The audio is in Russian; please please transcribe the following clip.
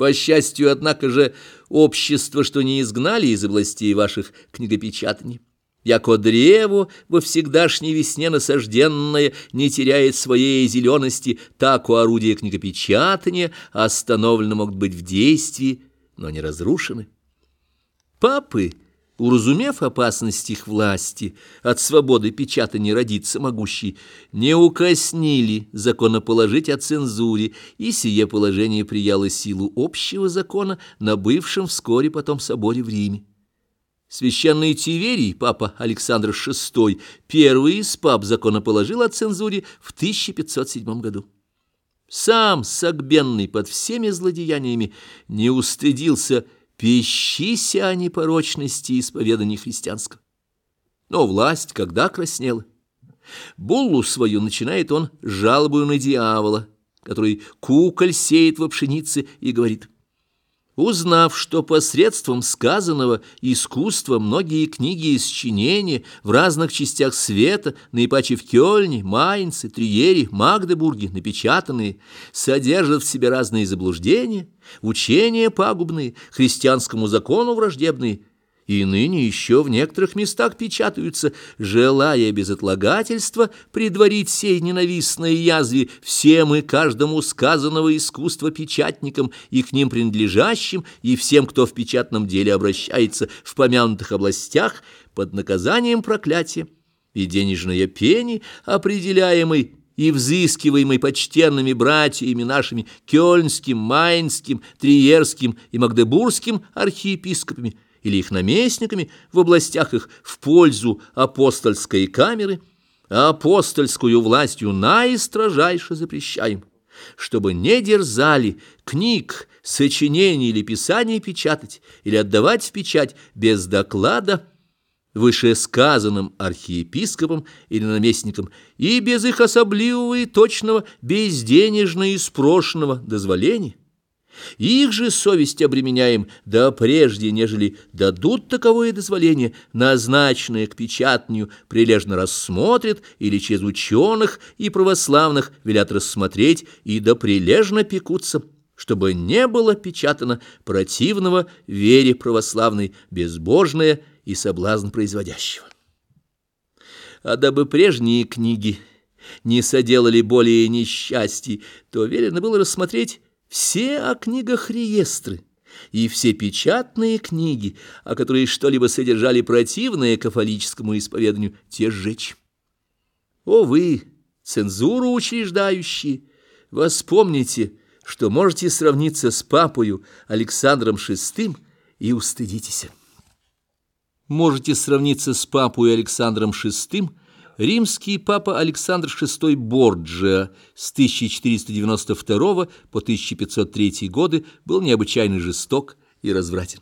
По счастью, однако же, общество, что не изгнали из областей ваших книгопечатаний. Яко древу во всегдашней весне насажденное не теряет своей зелености, так у орудия книгопечатания остановлены могут быть в действии, но не разрушены. Папы — уразумев опасность их власти, от свободы печатания родиться могущей, не укоснили законоположить о цензуре, и сие положение прияло силу общего закона на бывшем вскоре потом соборе в Риме. Священный Тиверий, папа Александр VI, первый из пап законоположил о цензуре в 1507 году. Сам Сагбенный под всеми злодеяниями не устыдился Пищися о непорочности исповедания христианского. Но власть когда краснела? Буллу свою начинает он жалобою на дьявола, который куколь сеет во пшенице и говорит – Узнав, что посредством сказанного искусства многие книги и сочинения в разных частях света, наипаче в Кёльне, Майнце, Триере, Магдебурге, напечатанные, содержат в себе разные заблуждения, учения пагубные, христианскому закону враждебные, и ныне еще в некоторых местах печатаются, желая без отлагательства предварить сей ненавистной язве всем и каждому сказанного искусства печатникам и к ним принадлежащим, и всем, кто в печатном деле обращается в помянутых областях под наказанием проклятия и денежная пени, определяемой и взыскиваемый почтенными братьями нашими Кёльнским, Майнским, Триерским и Магдебургским архиепископами – или их наместниками в областях их в пользу апостольской камеры, а апостольскую властью наистрожайше запрещаем, чтобы не дерзали книг, сочинений или писаний печатать или отдавать в печать без доклада вышесказанным архиепископом или наместником и без их особливого и точного безденежно и спрошенного дозволения, их же совесть обременяем, да прежде, нежели дадут таковое дозволение, назначенное к печатанию, прилежно рассмотрят или через ученых и православных велят рассмотреть и да прилежно пекутся, чтобы не было печатано противного вере православной, безбожное и соблазн производящего. А дабы прежние книги не соделали более несчастий, то велено было рассмотреть все о книгах реестры и все печатные книги, о которые что-либо содержали противное кафолическому исповеданию, те сжечь. О вы, цензуру учреждающие, воспомните, что можете сравниться с папою Александром VI и устыдитесь. Можете сравниться с папой Александром VI римский папа Александр VI Борджиа с 1492 по 1503 годы был необычайно жесток и развратен.